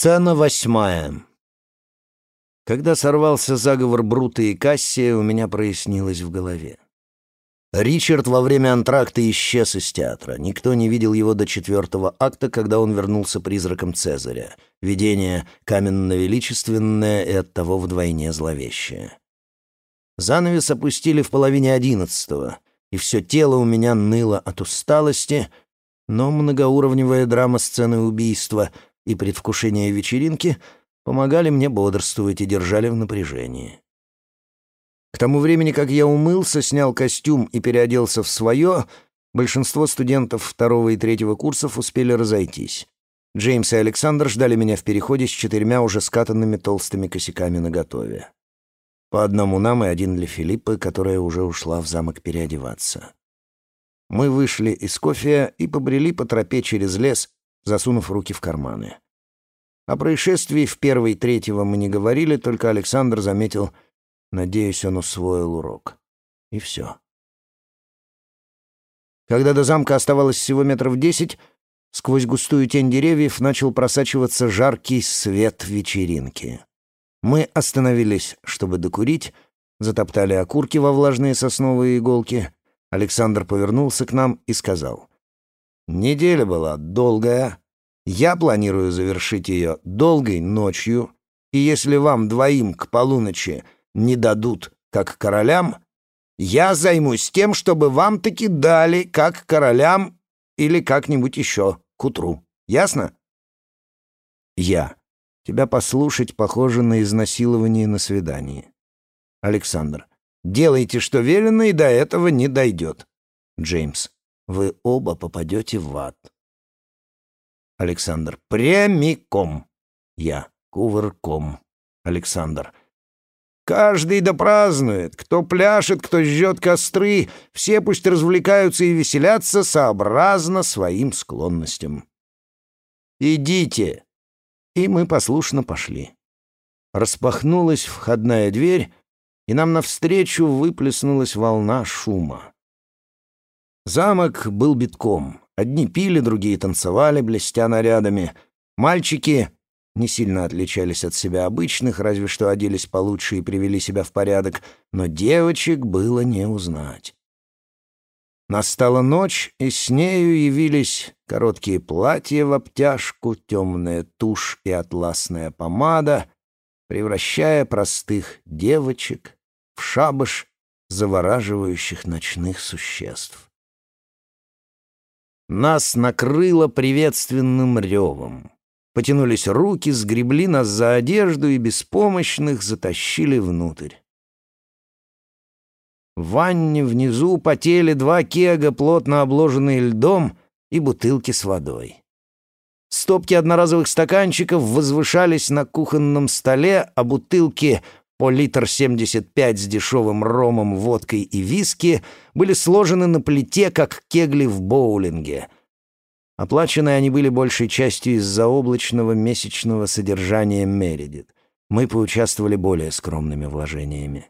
Сцена восьмая. Когда сорвался заговор Брута и Кассия, у меня прояснилось в голове. Ричард во время антракта исчез из театра. Никто не видел его до четвертого акта, когда он вернулся призраком Цезаря. Видение каменно-величественное и оттого вдвойне зловещее. Занавес опустили в половине одиннадцатого, и все тело у меня ныло от усталости, но многоуровневая драма сцены убийства — и предвкушение вечеринки помогали мне бодрствовать и держали в напряжении. К тому времени, как я умылся, снял костюм и переоделся в свое, большинство студентов второго и третьего курсов успели разойтись. Джеймс и Александр ждали меня в переходе с четырьмя уже скатанными толстыми косяками наготове. По одному нам и один для Филиппы, которая уже ушла в замок переодеваться. Мы вышли из кофе и побрели по тропе через лес, засунув руки в карманы. О происшествии в первой третьего мы не говорили, только Александр заметил, надеюсь, он усвоил урок. И все. Когда до замка оставалось всего метров десять, сквозь густую тень деревьев начал просачиваться жаркий свет вечеринки. Мы остановились, чтобы докурить, затоптали окурки во влажные сосновые иголки. Александр повернулся к нам и сказал. Неделя была долгая. Я планирую завершить ее долгой ночью, и если вам двоим к полуночи не дадут, как королям, я займусь тем, чтобы вам таки дали, как королям или как-нибудь еще к утру. Ясно? Я. Тебя послушать похоже на изнасилование на свидании. Александр. Делайте, что велено, и до этого не дойдет. Джеймс вы оба попадете в ад. Александр. Прямиком. Я. Кувырком. Александр. Каждый да празднует. Кто пляшет, кто жжет костры. Все пусть развлекаются и веселятся сообразно своим склонностям. «Идите!» И мы послушно пошли. Распахнулась входная дверь, и нам навстречу выплеснулась волна шума. Замок был битком. Одни пили, другие танцевали, блестя нарядами. Мальчики не сильно отличались от себя обычных, разве что оделись получше и привели себя в порядок, но девочек было не узнать. Настала ночь, и с нею явились короткие платья в обтяжку, темная тушь и атласная помада, превращая простых девочек в шабаш завораживающих ночных существ. Нас накрыло приветственным ревом. Потянулись руки, сгребли нас за одежду и беспомощных затащили внутрь. В ванне внизу потели два кега, плотно обложенные льдом, и бутылки с водой. Стопки одноразовых стаканчиков возвышались на кухонном столе, а бутылки по литр 75 с дешевым ромом, водкой и виски были сложены на плите, как кегли в боулинге. Оплачены они были большей частью из-за облачного месячного содержания Мередит. Мы поучаствовали более скромными вложениями.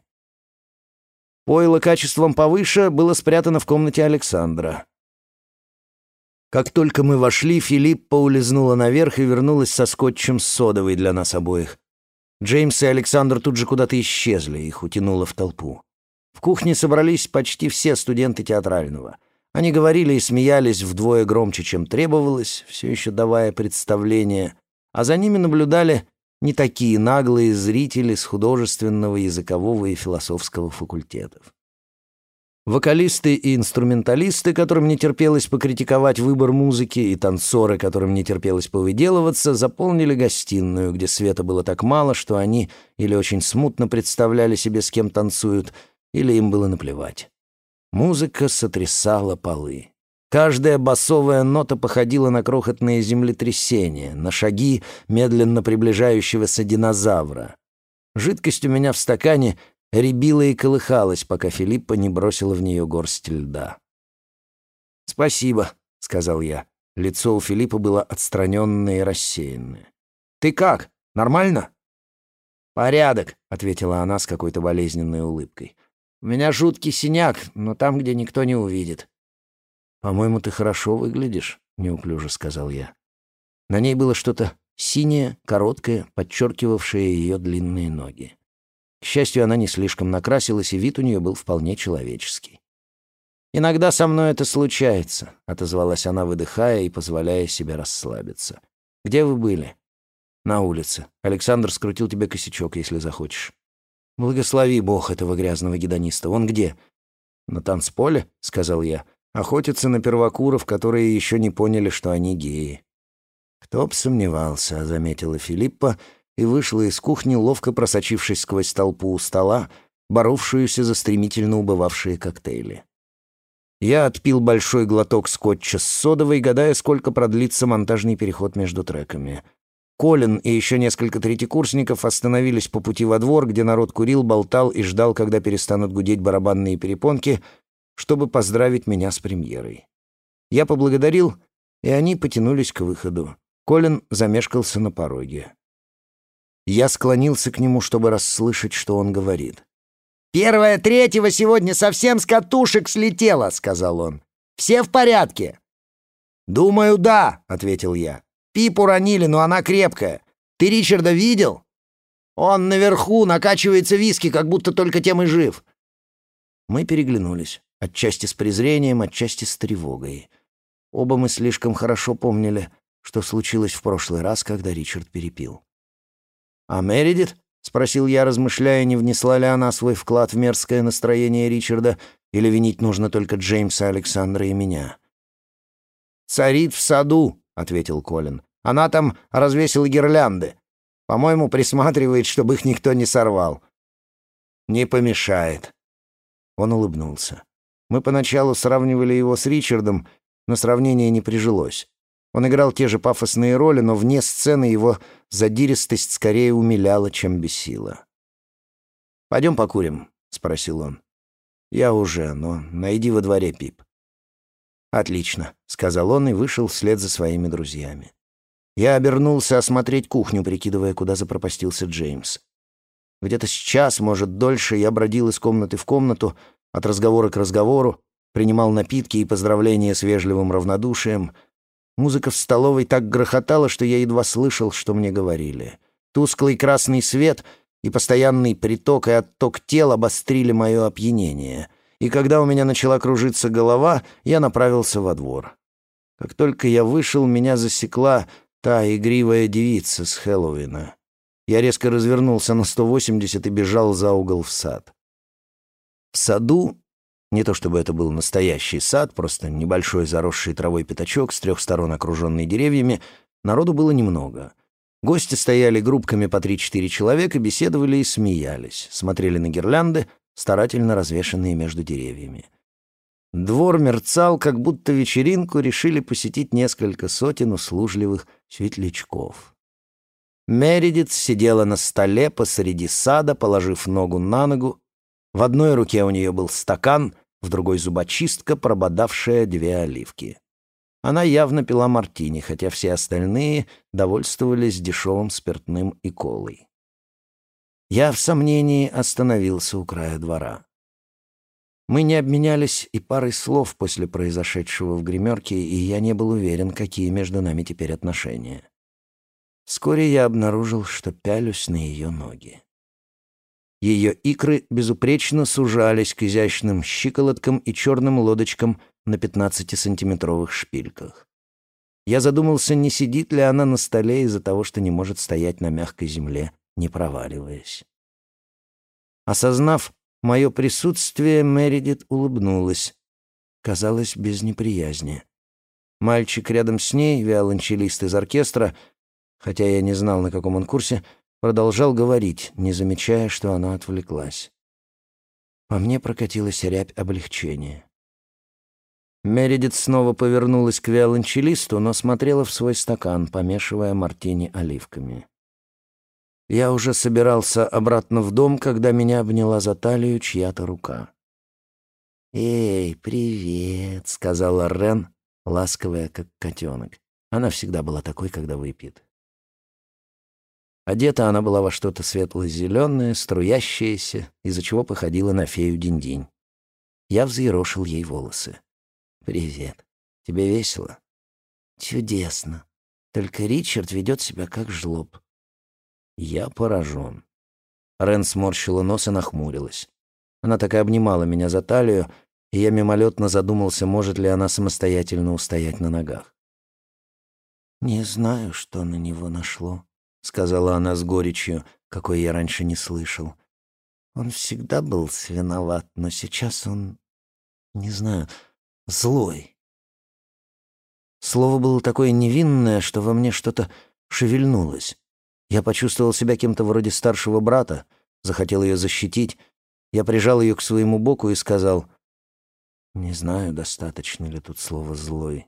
Пойло качеством повыше было спрятано в комнате Александра. Как только мы вошли, Филиппа улизнула наверх и вернулась со скотчем содовой для нас обоих. Джеймс и Александр тут же куда-то исчезли, их утянуло в толпу. В кухне собрались почти все студенты театрального. Они говорили и смеялись вдвое громче, чем требовалось, все еще давая представление, а за ними наблюдали не такие наглые зрители с художественного, языкового и философского факультетов. Вокалисты и инструменталисты, которым не терпелось покритиковать выбор музыки, и танцоры, которым не терпелось повыделываться, заполнили гостиную, где света было так мало, что они или очень смутно представляли себе, с кем танцуют, или им было наплевать. Музыка сотрясала полы. Каждая басовая нота походила на крохотное землетрясение, на шаги медленно приближающегося динозавра. Жидкость у меня в стакане рябила и колыхалась, пока Филиппа не бросила в нее горсть льда. «Спасибо», — сказал я. Лицо у Филиппа было отстраненное и рассеянное. «Ты как? Нормально?» «Порядок», — ответила она с какой-то болезненной улыбкой. «У меня жуткий синяк, но там, где никто не увидит». «По-моему, ты хорошо выглядишь», — неуклюже сказал я. На ней было что-то синяя, короткая, подчеркивавшая ее длинные ноги. К счастью, она не слишком накрасилась, и вид у нее был вполне человеческий. «Иногда со мной это случается», — отозвалась она, выдыхая и позволяя себе расслабиться. «Где вы были?» «На улице. Александр скрутил тебе косячок, если захочешь». «Благослови Бог этого грязного гедониста. Он где?» «На танцполе», — сказал я. «Охотятся на первокуров, которые еще не поняли, что они геи». «Кто б сомневался», — заметила Филиппа, и вышла из кухни, ловко просочившись сквозь толпу у стола, боровшуюся за стремительно убывавшие коктейли. Я отпил большой глоток скотча с содовой, гадая, сколько продлится монтажный переход между треками. Колин и еще несколько третьекурсников остановились по пути во двор, где народ курил, болтал и ждал, когда перестанут гудеть барабанные перепонки, чтобы поздравить меня с премьерой. Я поблагодарил, и они потянулись к выходу. Колин замешкался на пороге. Я склонился к нему, чтобы расслышать, что он говорит. «Первая третьего сегодня совсем с катушек слетела», — сказал он. «Все в порядке?» «Думаю, да», — ответил я. «Пипу ранили, но она крепкая. Ты Ричарда видел?» «Он наверху накачивается виски, как будто только тем и жив». Мы переглянулись, отчасти с презрением, отчасти с тревогой. Оба мы слишком хорошо помнили, что случилось в прошлый раз, когда Ричард перепил. «А Мередит?» — спросил я, размышляя, не внесла ли она свой вклад в мерзкое настроение Ричарда, или винить нужно только Джеймса, Александра и меня. «Царит в саду», — ответил Колин. «Она там развесила гирлянды. По-моему, присматривает, чтобы их никто не сорвал». «Не помешает». Он улыбнулся. Мы поначалу сравнивали его с Ричардом, но сравнение не прижилось. Он играл те же пафосные роли, но вне сцены его задиристость скорее умиляла, чем бесила. «Пойдем покурим», — спросил он. «Я уже, но найди во дворе Пип». «Отлично», — сказал он и вышел вслед за своими друзьями. Я обернулся осмотреть кухню, прикидывая, куда запропастился Джеймс. Где-то с час, может, дольше я бродил из комнаты в комнату, от разговора к разговору, принимал напитки и поздравления с вежливым равнодушием — Музыка в столовой так грохотала, что я едва слышал, что мне говорили. Тусклый красный свет и постоянный приток и отток тел обострили мое опьянение. И когда у меня начала кружиться голова, я направился во двор. Как только я вышел, меня засекла та игривая девица с Хэллоуина. Я резко развернулся на 180 и бежал за угол в сад. В саду не то чтобы это был настоящий сад, просто небольшой заросший травой пятачок с трех сторон окруженный деревьями, народу было немного. Гости стояли группками по три-четыре человека, беседовали и смеялись, смотрели на гирлянды, старательно развешанные между деревьями. Двор мерцал, как будто вечеринку решили посетить несколько сотен услужливых светлячков. Мередит сидела на столе посреди сада, положив ногу на ногу. В одной руке у нее был стакан, в другой зубочистка, прободавшая две оливки. Она явно пила мартини, хотя все остальные довольствовались дешевым спиртным и колой. Я в сомнении остановился у края двора. Мы не обменялись и парой слов после произошедшего в гримерке, и я не был уверен, какие между нами теперь отношения. Вскоре я обнаружил, что пялюсь на ее ноги. Ее икры безупречно сужались к изящным щиколоткам и черным лодочкам на 15-сантиметровых шпильках. Я задумался, не сидит ли она на столе из-за того, что не может стоять на мягкой земле, не проваливаясь. Осознав мое присутствие, Мередит улыбнулась. Казалось, без неприязни. Мальчик рядом с ней, виолончелист из оркестра, хотя я не знал, на каком он курсе, — продолжал говорить, не замечая, что она отвлеклась. По мне прокатилась рябь облегчения. Мередит снова повернулась к виолончелисту, но смотрела в свой стакан, помешивая мартини оливками. Я уже собирался обратно в дом, когда меня обняла за талию чья-то рука. «Эй, привет», — сказала Рен, ласковая, как котенок. Она всегда была такой, когда выпьет. Одета она была во что-то светло-зеленое, струящееся, из-за чего походила на фею Динь-Динь. Я взъерошил ей волосы. «Привет. Тебе весело?» «Чудесно. Только Ричард ведет себя как жлоб. Я поражен. Рен сморщила нос и нахмурилась. Она так и обнимала меня за талию, и я мимолетно задумался, может ли она самостоятельно устоять на ногах. «Не знаю, что на него нашло», — сказала она с горечью, какой я раньше не слышал. «Он всегда был свиноват, но сейчас он, не знаю, злой». Слово было такое невинное, что во мне что-то шевельнулось. Я почувствовал себя кем-то вроде старшего брата, захотел ее защитить. Я прижал ее к своему боку и сказал, «Не знаю, достаточно ли тут слово «злой».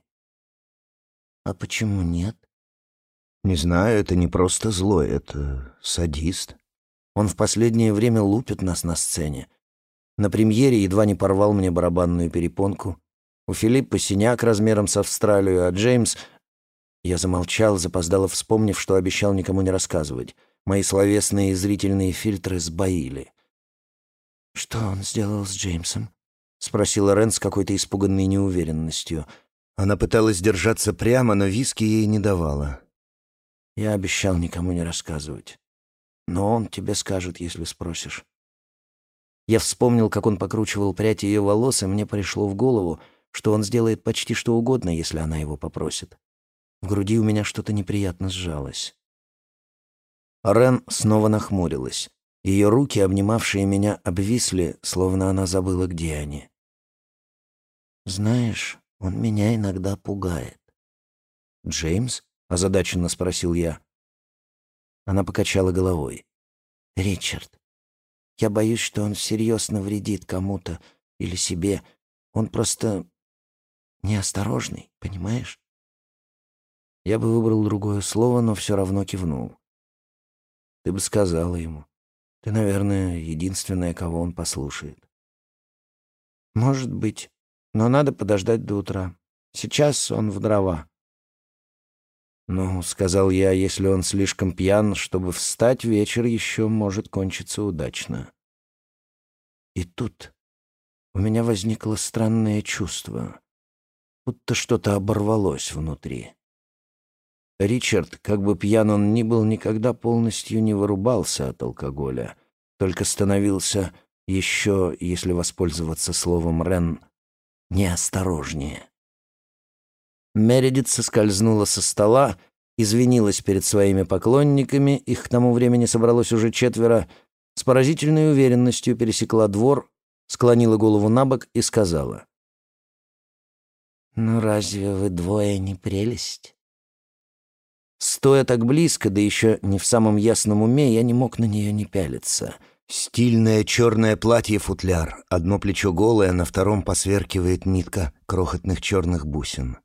«А почему нет?» «Не знаю, это не просто злой, это садист. Он в последнее время лупит нас на сцене. На премьере едва не порвал мне барабанную перепонку. У Филиппа синяк размером с Австралию, а Джеймс... Я замолчал, запоздало вспомнив, что обещал никому не рассказывать. Мои словесные и зрительные фильтры сбоили. «Что он сделал с Джеймсом?» — спросила Рен с какой-то испуганной неуверенностью. Она пыталась держаться прямо, но виски ей не давала. «Я обещал никому не рассказывать. Но он тебе скажет, если спросишь». Я вспомнил, как он покручивал прядь ее волос, и мне пришло в голову, что он сделает почти что угодно, если она его попросит. В груди у меня что-то неприятно сжалось. Рен снова нахмурилась. Ее руки, обнимавшие меня, обвисли, словно она забыла, где они. «Знаешь, он меня иногда пугает». «Джеймс?» — озадаченно спросил я. Она покачала головой. «Ричард, я боюсь, что он всерьез навредит кому-то или себе. Он просто неосторожный, понимаешь?» Я бы выбрал другое слово, но все равно кивнул. Ты бы сказала ему. Ты, наверное, единственная, кого он послушает. Может быть, но надо подождать до утра. Сейчас он в дрова. «Ну, — сказал я, — если он слишком пьян, чтобы встать, вечер еще может кончиться удачно». И тут у меня возникло странное чувство, будто что-то оборвалось внутри. Ричард, как бы пьян он ни был, никогда полностью не вырубался от алкоголя, только становился еще, если воспользоваться словом Рен, неосторожнее. Мередит соскользнула со стола, извинилась перед своими поклонниками, их к тому времени собралось уже четверо, с поразительной уверенностью пересекла двор, склонила голову на бок и сказала. «Ну разве вы двое не прелесть?» Стоя так близко, да еще не в самом ясном уме, я не мог на нее не пялиться. Стильное черное платье-футляр, одно плечо голое, на втором посверкивает нитка крохотных черных бусин.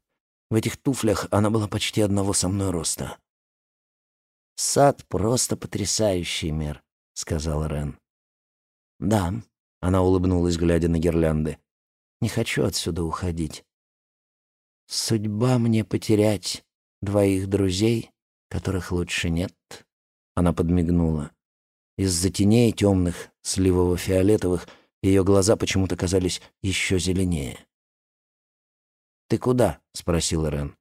В этих туфлях она была почти одного со мной роста. «Сад просто потрясающий, мир», — сказал Рен. «Да», — она улыбнулась, глядя на гирлянды. «Не хочу отсюда уходить. Судьба мне потерять Двоих друзей, которых лучше нет. Она подмигнула. Из-за теней темных, сливово-фиолетовых, ее глаза почему-то казались еще зеленее. «Ты куда?» — спросил Рен.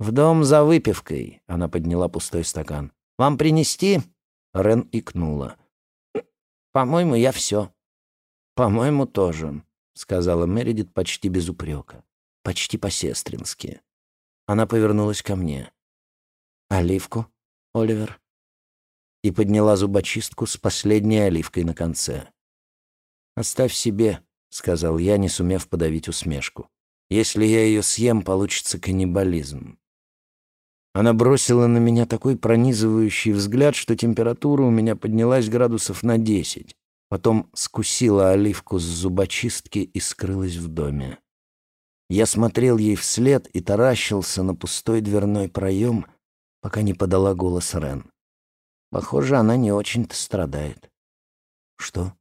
«В дом за выпивкой», — она подняла пустой стакан. «Вам принести?» — Рен икнула. «По-моему, я все». «По-моему, тоже», — сказала Мередит почти без упрека, почти по-сестрински. Она повернулась ко мне. «Оливку, Оливер?» И подняла зубочистку с последней оливкой на конце. «Оставь себе», — сказал я, не сумев подавить усмешку. «Если я ее съем, получится каннибализм». Она бросила на меня такой пронизывающий взгляд, что температура у меня поднялась градусов на десять. Потом скусила оливку с зубочистки и скрылась в доме. Я смотрел ей вслед и таращился на пустой дверной проем, пока не подала голос Рен. Похоже, она не очень-то страдает. Что?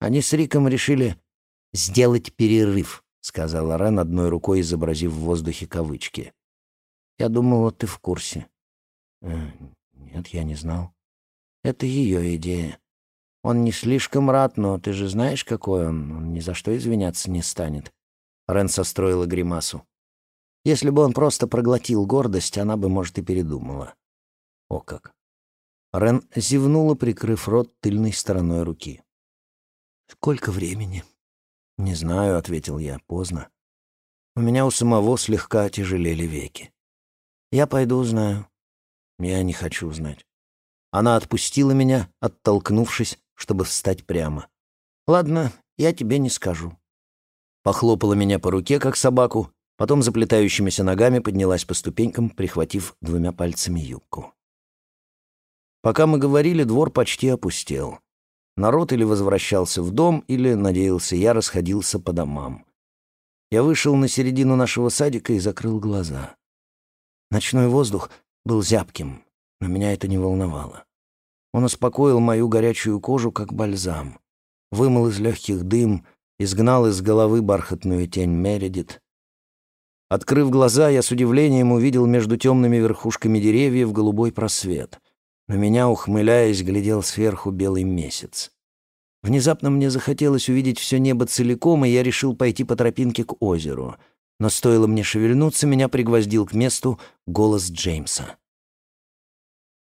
Они с Риком решили сделать перерыв, сказала Рен одной рукой, изобразив в воздухе кавычки. Я думала, ты в курсе. Э, нет, я не знал. Это ее идея. Он не слишком рад, но ты же знаешь, какой он. Он ни за что извиняться не станет. Рен состроила гримасу. Если бы он просто проглотил гордость, она бы, может, и передумала. О как! Рен зевнула, прикрыв рот тыльной стороной руки. «Сколько времени?» «Не знаю», — ответил я, — «поздно. У меня у самого слегка отяжелели веки. Я пойду узнаю». «Я не хочу знать». Она отпустила меня, оттолкнувшись, чтобы встать прямо. «Ладно, я тебе не скажу». Похлопала меня по руке, как собаку, потом заплетающимися ногами поднялась по ступенькам, прихватив двумя пальцами юбку. Пока мы говорили, двор почти опустел. Народ или возвращался в дом, или, надеялся я, расходился по домам. Я вышел на середину нашего садика и закрыл глаза. Ночной воздух был зябким, но меня это не волновало. Он успокоил мою горячую кожу, как бальзам. Вымыл из легких дым, изгнал из головы бархатную тень Мередит. Открыв глаза, я с удивлением увидел между темными верхушками деревьев голубой просвет. На меня, ухмыляясь, глядел сверху белый месяц. Внезапно мне захотелось увидеть все небо целиком, и я решил пойти по тропинке к озеру. Но стоило мне шевельнуться, меня пригвоздил к месту голос Джеймса.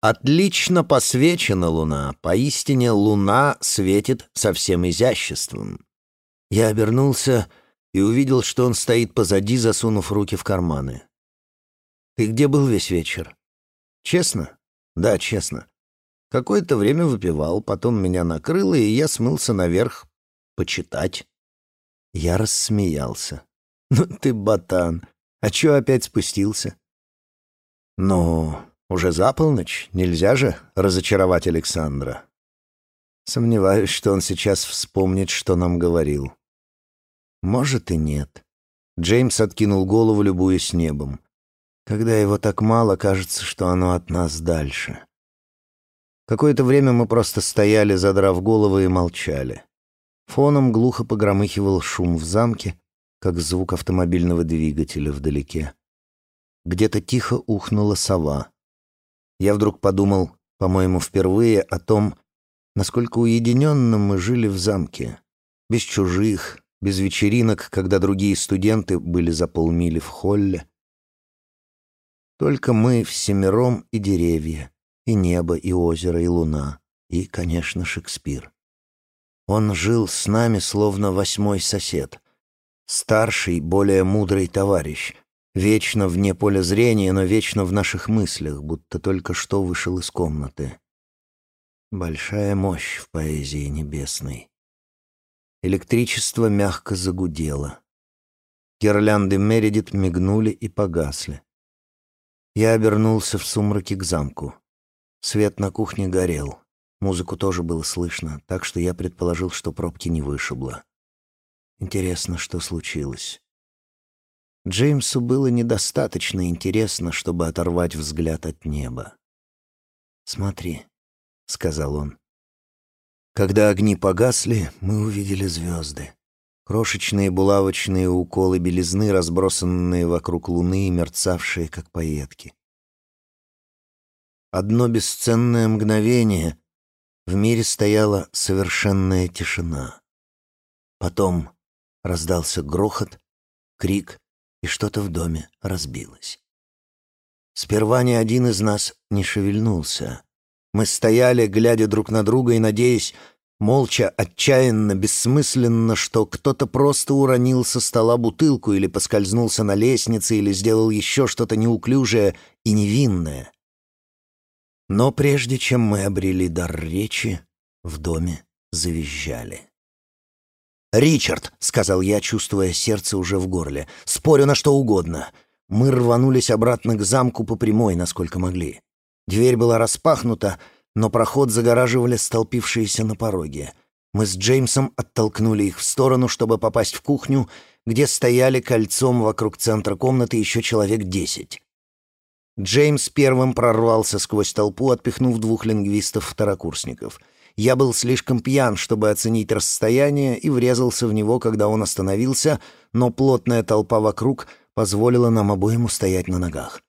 «Отлично посвечена луна. Поистине луна светит со всем изяществом». Я обернулся и увидел, что он стоит позади, засунув руки в карманы. «Ты где был весь вечер?» «Честно?» Да, честно. Какое-то время выпивал, потом меня накрыло, и я смылся наверх почитать. Я рассмеялся. «Ну ты ботан! А чё опять спустился?» «Ну, уже за полночь, нельзя же разочаровать Александра». Сомневаюсь, что он сейчас вспомнит, что нам говорил. Может и нет. Джеймс откинул голову, любуясь небом. Когда его так мало, кажется, что оно от нас дальше. Какое-то время мы просто стояли, задрав головы, и молчали. Фоном глухо погромыхивал шум в замке, как звук автомобильного двигателя вдалеке. Где-то тихо ухнула сова. Я вдруг подумал, по-моему, впервые о том, насколько уединенно мы жили в замке. Без чужих, без вечеринок, когда другие студенты были за полмили в холле, только мы всемиром и деревья, и небо, и озеро, и луна, и, конечно, Шекспир. Он жил с нами словно восьмой сосед, старший, более мудрый товарищ, вечно вне поля зрения, но вечно в наших мыслях, будто только что вышел из комнаты. Большая мощь в поэзии небесной. Электричество мягко загудело. Гирлянды Мередит мигнули и погасли. Я обернулся в сумраке к замку. Свет на кухне горел. Музыку тоже было слышно, так что я предположил, что пробки не вышибло. Интересно, что случилось. Джеймсу было недостаточно интересно, чтобы оторвать взгляд от неба. «Смотри», — сказал он. Когда огни погасли, мы увидели звезды. Крошечные булавочные уколы белизны, разбросанные вокруг луны и мерцавшие, как пайетки. Одно бесценное мгновение в мире стояла совершенная тишина. Потом раздался грохот, крик, и что-то в доме разбилось. Сперва ни один из нас не шевельнулся. Мы стояли, глядя друг на друга и надеясь, Молча, отчаянно, бессмысленно, что кто-то просто уронил со стола бутылку или поскользнулся на лестнице или сделал еще что-то неуклюжее и невинное. Но прежде чем мы обрели дар речи, в доме завизжали. «Ричард», — сказал я, чувствуя сердце уже в горле, — «спорю на что угодно». Мы рванулись обратно к замку по прямой, насколько могли. Дверь была распахнута, но проход загораживали столпившиеся на пороге. Мы с Джеймсом оттолкнули их в сторону, чтобы попасть в кухню, где стояли кольцом вокруг центра комнаты еще человек десять. Джеймс первым прорвался сквозь толпу, отпихнув двух лингвистов-второкурсников. Я был слишком пьян, чтобы оценить расстояние, и врезался в него, когда он остановился, но плотная толпа вокруг позволила нам обоим устоять на ногах.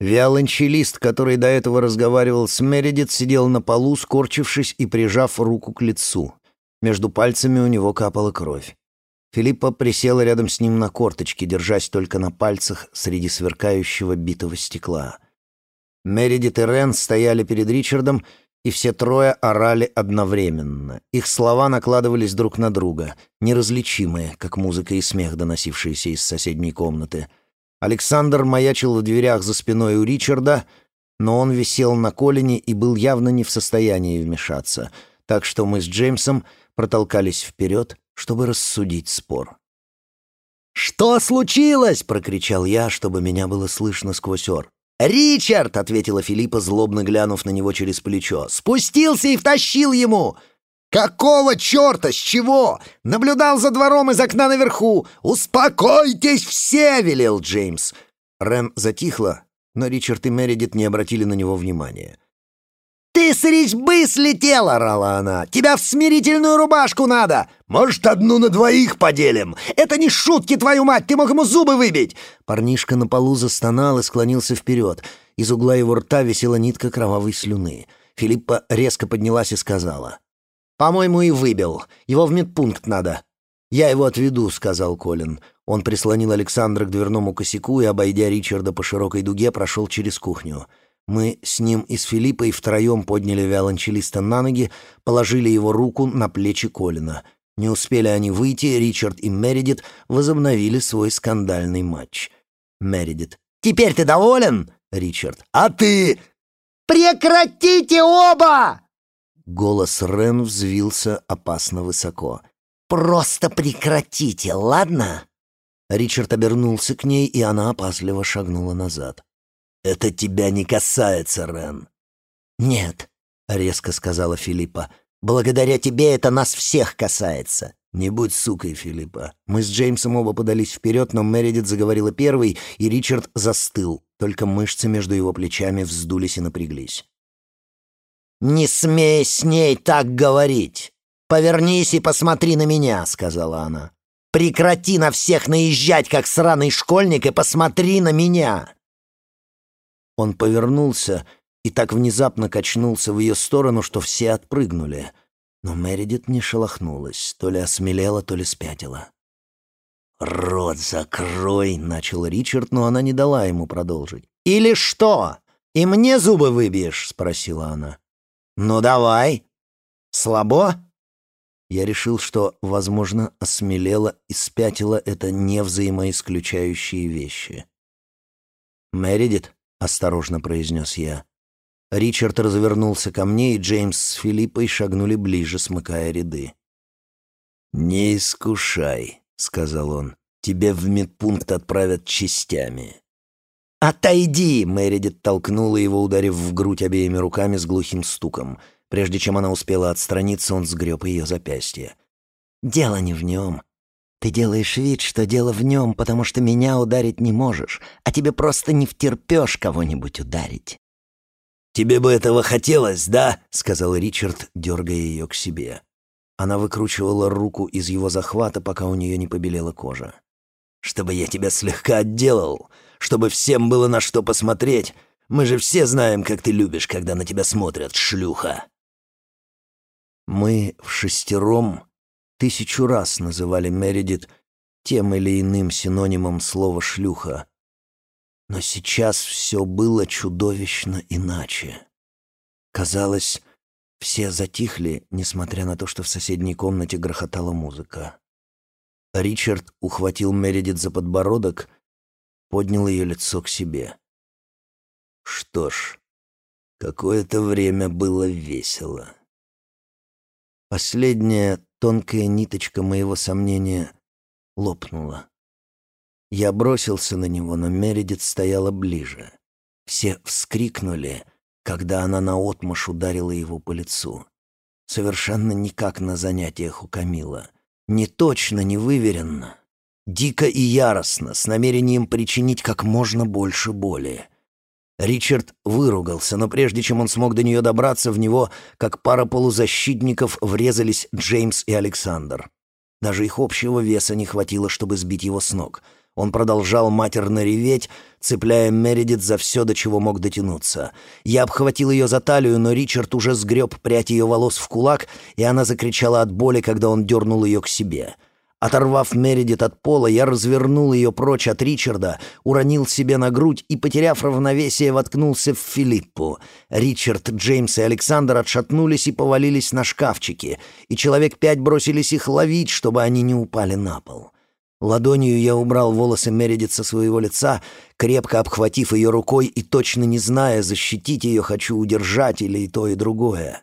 Виолончелист, который до этого разговаривал с Мередит, сидел на полу, скорчившись и прижав руку к лицу. Между пальцами у него капала кровь. Филиппа присела рядом с ним на корточки, держась только на пальцах среди сверкающего битого стекла. Мередит и Рен стояли перед Ричардом, и все трое орали одновременно. Их слова накладывались друг на друга, неразличимые, как музыка и смех, доносившиеся из соседней комнаты. Александр маячил в дверях за спиной у Ричарда, но он висел на колене и был явно не в состоянии вмешаться, так что мы с Джеймсом протолкались вперед, чтобы рассудить спор. «Что случилось?» — прокричал я, чтобы меня было слышно сквозь ор. «Ричард!» — ответила Филиппа, злобно глянув на него через плечо. «Спустился и втащил ему!» «Какого черта? С чего?» «Наблюдал за двором из окна наверху!» «Успокойтесь все!» — велел Джеймс. Рен затихла, но Ричард и Мередит не обратили на него внимания. «Ты с резьбы слетел!» — орала она. «Тебя в смирительную рубашку надо! Может, одну на двоих поделим? Это не шутки, твою мать! Ты мог ему зубы выбить!» Парнишка на полу застонал и склонился вперед. Из угла его рта висела нитка кровавой слюны. Филиппа резко поднялась и сказала. «По-моему, и выбил. Его в медпункт надо». «Я его отведу», — сказал Колин. Он прислонил Александра к дверному косяку и, обойдя Ричарда по широкой дуге, прошел через кухню. Мы с ним и с Филиппой втроем подняли виолончелиста на ноги, положили его руку на плечи Колина. Не успели они выйти, Ричард и Мередит возобновили свой скандальный матч. Мередит. «Теперь ты доволен?» Ричард. «А ты?» «Прекратите оба!» Голос Рен взвился опасно высоко. «Просто прекратите, ладно?» Ричард обернулся к ней, и она опасливо шагнула назад. «Это тебя не касается, Рен». «Нет», — резко сказала Филиппа. «Благодаря тебе это нас всех касается». «Не будь сукой, Филиппа». Мы с Джеймсом оба подались вперед, но Мередит заговорила первой, и Ричард застыл. Только мышцы между его плечами вздулись и напряглись. «Не смей с ней так говорить! Повернись и посмотри на меня», — сказала она. «Прекрати на всех наезжать, как сраный школьник, и посмотри на меня!» Он повернулся и так внезапно качнулся в ее сторону, что все отпрыгнули. Но Мередит не шелохнулась, то ли осмелела, то ли спятила. «Рот закрой!» — начал Ричард, но она не дала ему продолжить. «Или что? И мне зубы выбьешь?» — спросила она. «Ну давай. Слабо?» Я решил, что, возможно, осмелела и спятила это невзаимоисключающие вещи. «Мередит?» — осторожно произнес я. Ричард развернулся ко мне, и Джеймс с Филиппой шагнули ближе, смыкая ряды. «Не искушай», — сказал он. «Тебе в медпункт отправят частями». «Отойди!» — Мэридит толкнула его, ударив в грудь обеими руками с глухим стуком. Прежде чем она успела отстраниться, он сгреб ее запястье. «Дело не в нем. Ты делаешь вид, что дело в нем, потому что меня ударить не можешь, а тебе просто не втерпешь кого-нибудь ударить». «Тебе бы этого хотелось, да?» — сказал Ричард, дергая ее к себе. Она выкручивала руку из его захвата, пока у нее не побелела кожа. «Чтобы я тебя слегка отделал, чтобы всем было на что посмотреть. Мы же все знаем, как ты любишь, когда на тебя смотрят, шлюха!» Мы в шестером тысячу раз называли Мередит тем или иным синонимом слова «шлюха». Но сейчас все было чудовищно иначе. Казалось, все затихли, несмотря на то, что в соседней комнате грохотала музыка. Ричард ухватил Мередит за подбородок, поднял ее лицо к себе. Что ж, какое-то время было весело. Последняя Тонкая ниточка моего сомнения лопнула. Я бросился на него, но Мередит стояла ближе. Все вскрикнули, когда она наотмашь ударила его по лицу. Совершенно никак на занятиях у Камила. Не точно, не выверенно. Дико и яростно, с намерением причинить как можно больше боли. Ричард выругался, но прежде чем он смог до нее добраться, в него, как пара полузащитников, врезались Джеймс и Александр. Даже их общего веса не хватило, чтобы сбить его с ног. Он продолжал матерно реветь, цепляя Мередит за все, до чего мог дотянуться. Я обхватил ее за талию, но Ричард уже сгреб прядь ее волос в кулак, и она закричала от боли, когда он дернул ее к себе. Оторвав Мередит от пола, я развернул ее прочь от Ричарда, уронил себе на грудь и, потеряв равновесие, воткнулся в Филиппу. Ричард, Джеймс и Александр отшатнулись и повалились на шкафчики, и человек пять бросились их ловить, чтобы они не упали на пол. Ладонью я убрал волосы Мередит со своего лица, крепко обхватив ее рукой и точно не зная, защитить ее хочу удержать или и то, и другое.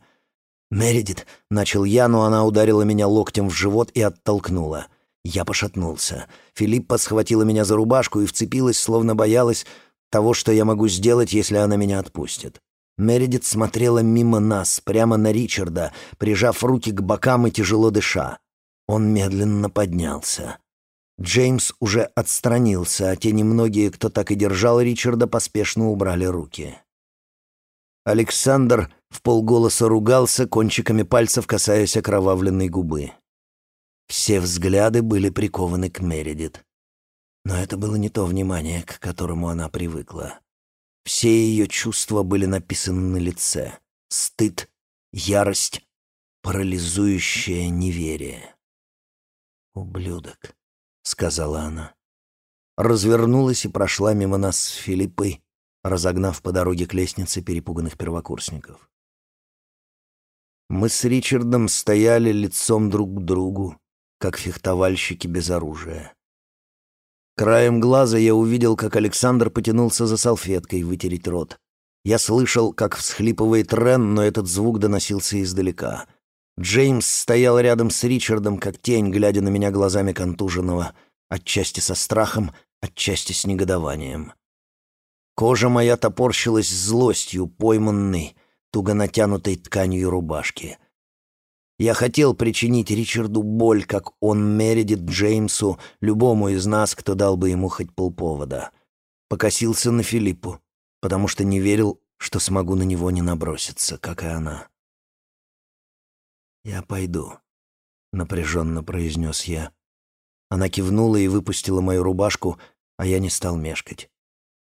«Мередит», — начал я, но она ударила меня локтем в живот и оттолкнула. Я пошатнулся. Филиппа схватила меня за рубашку и вцепилась, словно боялась того, что я могу сделать, если она меня отпустит. Мередит смотрела мимо нас, прямо на Ричарда, прижав руки к бокам и тяжело дыша. Он медленно поднялся. Джеймс уже отстранился, а те немногие, кто так и держал Ричарда, поспешно убрали руки. Александр в полголоса ругался, кончиками пальцев касаясь окровавленной губы. Все взгляды были прикованы к Мередит. Но это было не то внимание, к которому она привыкла. Все ее чувства были написаны на лице. Стыд, ярость, парализующее неверие. «Ублюдок», — сказала она. Развернулась и прошла мимо нас с Филиппой, разогнав по дороге к лестнице перепуганных первокурсников. Мы с Ричардом стояли лицом друг к другу, как фехтовальщики без оружия. Краем глаза я увидел, как Александр потянулся за салфеткой вытереть рот. Я слышал, как всхлипывает Рен, но этот звук доносился издалека. Джеймс стоял рядом с Ричардом, как тень, глядя на меня глазами контуженного, отчасти со страхом, отчасти с негодованием. Кожа моя топорщилась злостью, пойманной, туго натянутой тканью рубашки. Я хотел причинить Ричарду боль, как он Мередит Джеймсу, любому из нас, кто дал бы ему хоть полповода. Покосился на Филиппу, потому что не верил, что смогу на него не наброситься, как и она. «Я пойду», — напряженно произнес я. Она кивнула и выпустила мою рубашку, а я не стал мешкать.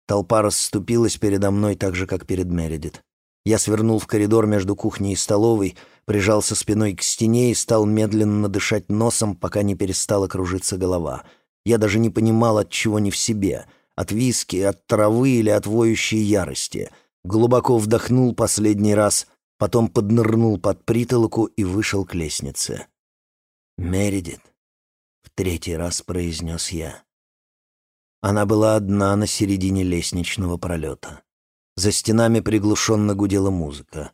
Толпа расступилась передо мной так же, как перед Мередит. Я свернул в коридор между кухней и столовой, прижался спиной к стене и стал медленно дышать носом, пока не перестала кружиться голова. Я даже не понимал, от чего не в себе — от виски, от травы или от воющей ярости. Глубоко вдохнул последний раз, потом поднырнул под притолоку и вышел к лестнице. «Мередит», — в третий раз произнес я. Она была одна на середине лестничного пролета. За стенами приглушенно гудела музыка.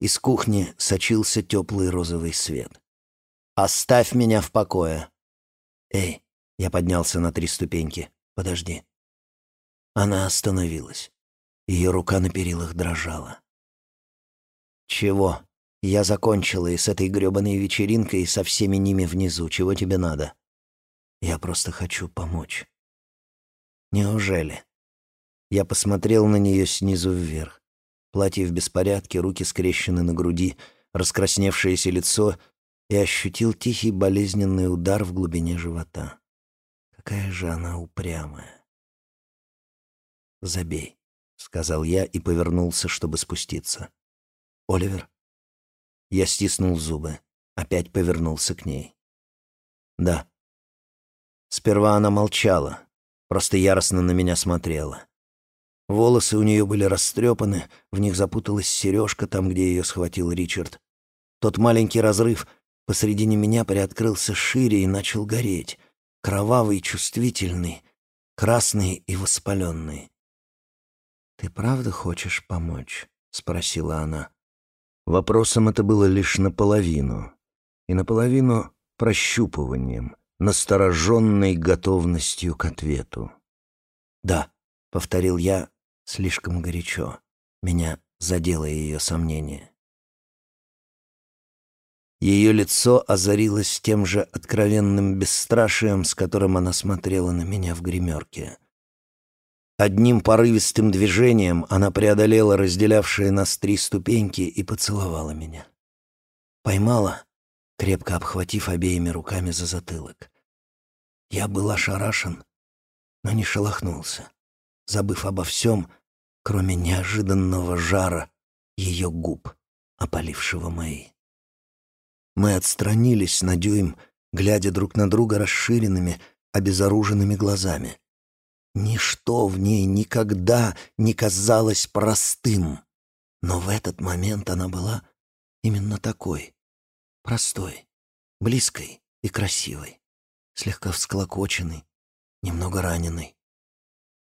Из кухни сочился теплый розовый свет. «Оставь меня в покое!» «Эй!» — я поднялся на три ступеньки. «Подожди». Она остановилась. Ее рука на перилах дрожала. «Чего? Я закончила и с этой грёбаной вечеринкой, и со всеми ними внизу. Чего тебе надо?» «Я просто хочу помочь». Неужели? Я посмотрел на нее снизу вверх. Платье в беспорядке, руки скрещены на груди, раскрасневшееся лицо и ощутил тихий болезненный удар в глубине живота. Какая же она упрямая. «Забей», — сказал я и повернулся, чтобы спуститься. «Оливер?» Я стиснул зубы, опять повернулся к ней. «Да». Сперва она молчала, просто яростно на меня смотрела. Волосы у нее были растрепаны, в них запуталась сережка там, где ее схватил Ричард. Тот маленький разрыв посредине меня приоткрылся шире и начал гореть, кровавый, чувствительный, красный и воспаленный. «Ты правда хочешь помочь?» — спросила она. Вопросом это было лишь наполовину, и наполовину прощупыванием — настороженной готовностью к ответу. «Да», — повторил я слишком горячо. Меня задело ее сомнение. Ее лицо озарилось тем же откровенным бесстрашием, с которым она смотрела на меня в гримерке. Одним порывистым движением она преодолела разделявшие нас три ступеньки и поцеловала меня. Поймала крепко обхватив обеими руками за затылок. Я был ошарашен, но не шелохнулся, забыв обо всем, кроме неожиданного жара ее губ, опалившего мои. Мы отстранились на дюйм, глядя друг на друга расширенными, обезоруженными глазами. Ничто в ней никогда не казалось простым, но в этот момент она была именно такой, простой, близкой и красивой, слегка всклокоченной, немного раненой.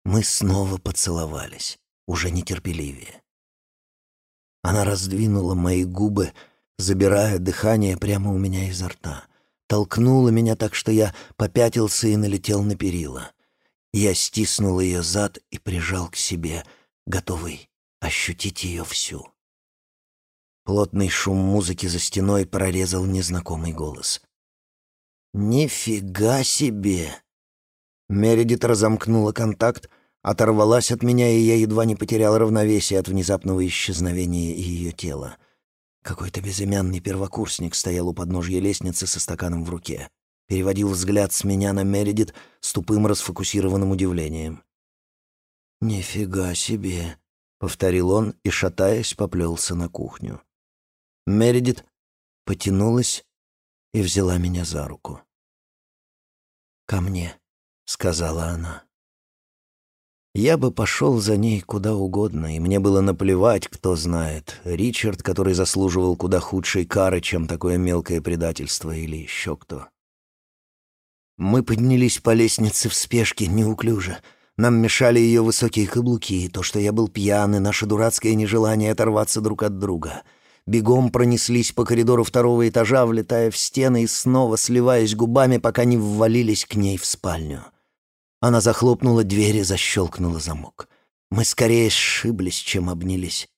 Мы снова поцеловались, уже нетерпеливее. Она раздвинула мои губы, забирая дыхание прямо у меня изо рта. Толкнула меня так, что я попятился и налетел на перила. Я стиснул ее зад и прижал к себе, готовый ощутить ее всю. Плотный шум музыки за стеной прорезал незнакомый голос. «Нифига себе!» Мередит разомкнула контакт, оторвалась от меня, и я едва не потерял равновесие от внезапного исчезновения ее тела. Какой-то безымянный первокурсник стоял у подножья лестницы со стаканом в руке. Переводил взгляд с меня на Мередит с тупым расфокусированным удивлением. «Нифига себе!» — повторил он и, шатаясь, поплелся на кухню. Мередит потянулась и взяла меня за руку. «Ко мне», — сказала она. Я бы пошел за ней куда угодно, и мне было наплевать, кто знает, Ричард, который заслуживал куда худшей кары, чем такое мелкое предательство, или еще кто. Мы поднялись по лестнице в спешке, неуклюже. Нам мешали ее высокие каблуки, то, что я был пьян, и наше дурацкое нежелание оторваться друг от друга. Бегом пронеслись по коридору второго этажа, влетая в стены и снова сливаясь губами, пока не ввалились к ней в спальню. Она захлопнула дверь и защелкнула замок. Мы скорее сшиблись, чем обнялись.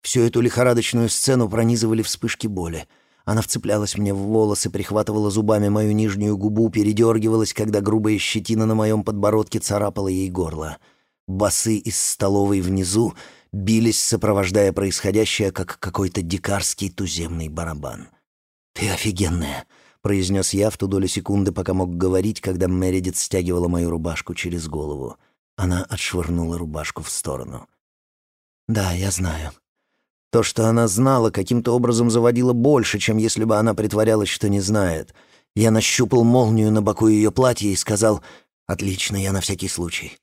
Всю эту лихорадочную сцену пронизывали вспышки боли. Она вцеплялась мне в волосы, прихватывала зубами мою нижнюю губу, передергивалась, когда грубая щетина на моем подбородке царапала ей горло. Басы из столовой внизу бились, сопровождая происходящее, как какой-то дикарский туземный барабан. «Ты офигенная!» — произнес я в ту долю секунды, пока мог говорить, когда Мередит стягивала мою рубашку через голову. Она отшвырнула рубашку в сторону. «Да, я знаю. То, что она знала, каким-то образом заводило больше, чем если бы она притворялась, что не знает. Я нащупал молнию на боку ее платья и сказал «Отлично, я на всякий случай».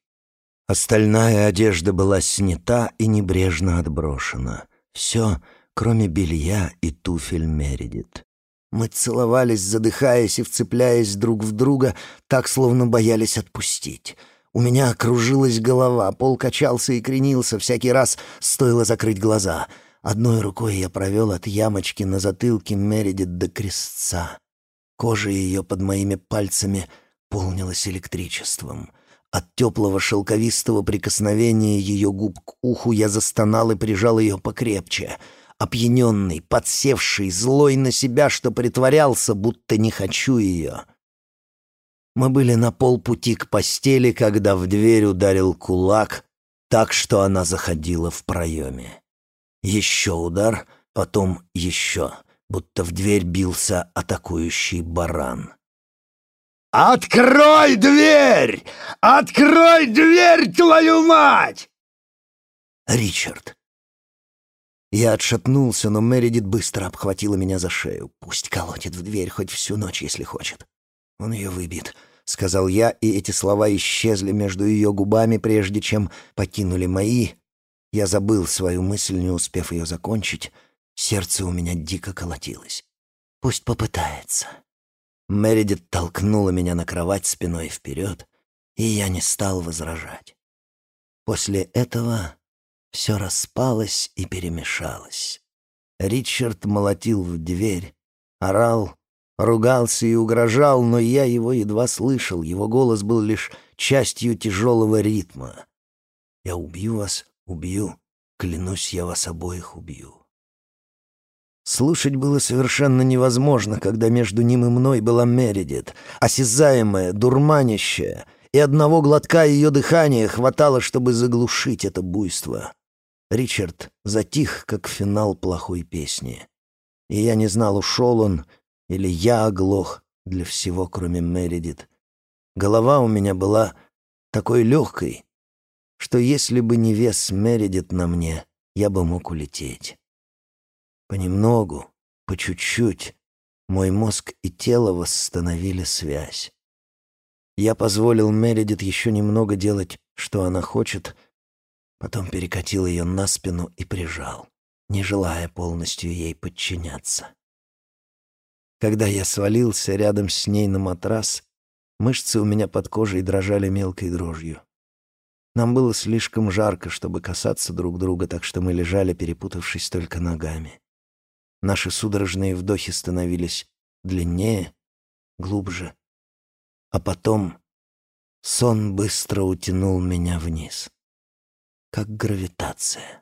Остальная одежда была снята и небрежно отброшена. Все, кроме белья и туфель Мередит. Мы целовались, задыхаясь и вцепляясь друг в друга, так, словно боялись отпустить. У меня кружилась голова, пол качался и кренился, всякий раз стоило закрыть глаза. Одной рукой я провел от ямочки на затылке Мередит до крестца. Кожа ее под моими пальцами полнилась электричеством. От теплого шелковистого прикосновения ее губ к уху я застонал и прижал ее покрепче — опьяненный, подсевший, злой на себя, что притворялся, будто не хочу ее. Мы были на полпути к постели, когда в дверь ударил кулак, так что она заходила в проеме. Еще удар, потом еще, будто в дверь бился атакующий баран. «Открой дверь! Открой дверь, твою мать!» Ричард. Я отшатнулся, но Мередит быстро обхватила меня за шею. Пусть колотит в дверь хоть всю ночь, если хочет. Он ее выбит, — сказал я, и эти слова исчезли между ее губами, прежде чем покинули мои. Я забыл свою мысль, не успев ее закончить. Сердце у меня дико колотилось. Пусть попытается. Мередит толкнула меня на кровать спиной вперед, и я не стал возражать. После этого все распалось и перемешалось. Ричард молотил в дверь, орал, ругался и угрожал, но я его едва слышал, его голос был лишь частью тяжелого ритма. «Я убью вас, убью, клянусь, я вас обоих убью». Слушать было совершенно невозможно, когда между ним и мной была Мередит, осязаемая, дурманящая — и одного глотка ее дыхания хватало, чтобы заглушить это буйство. Ричард затих, как финал плохой песни. И я не знал, ушел он или я оглох для всего, кроме Мередит. Голова у меня была такой легкой, что если бы не вес Мередит на мне, я бы мог улететь. Понемногу, по чуть-чуть, мой мозг и тело восстановили связь. Я позволил Мередит еще немного делать, что она хочет, потом перекатил ее на спину и прижал, не желая полностью ей подчиняться. Когда я свалился рядом с ней на матрас, мышцы у меня под кожей дрожали мелкой дрожью. Нам было слишком жарко, чтобы касаться друг друга, так что мы лежали, перепутавшись только ногами. Наши судорожные вдохи становились длиннее, глубже. А потом сон быстро утянул меня вниз, как гравитация.